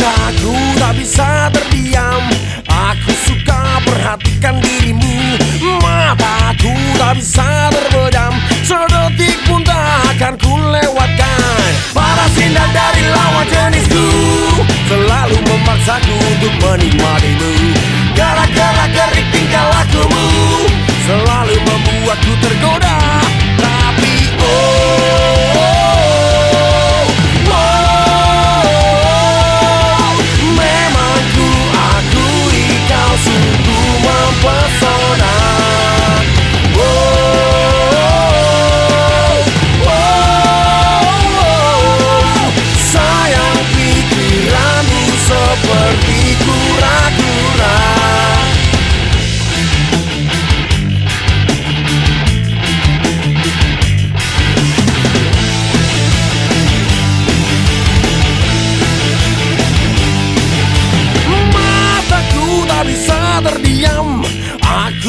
Aku tak bisa terdiam. Aku suka perhatikan dirimu. Mataku tak bisa terpejam Sedetik pun tak akan ku lewatkan. Para sinar dari lawan jenisku. Selalu memaksaku untuk menikmatimu.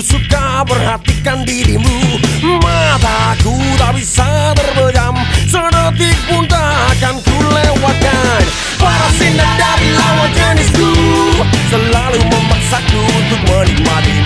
Aku suka perhatikan dirimu. Mataku tak bisa terpejam Sedetik pun tak akan ku lewatkan. Para sinar dari lawan jenisku Selalu memaksaku untuk menikmati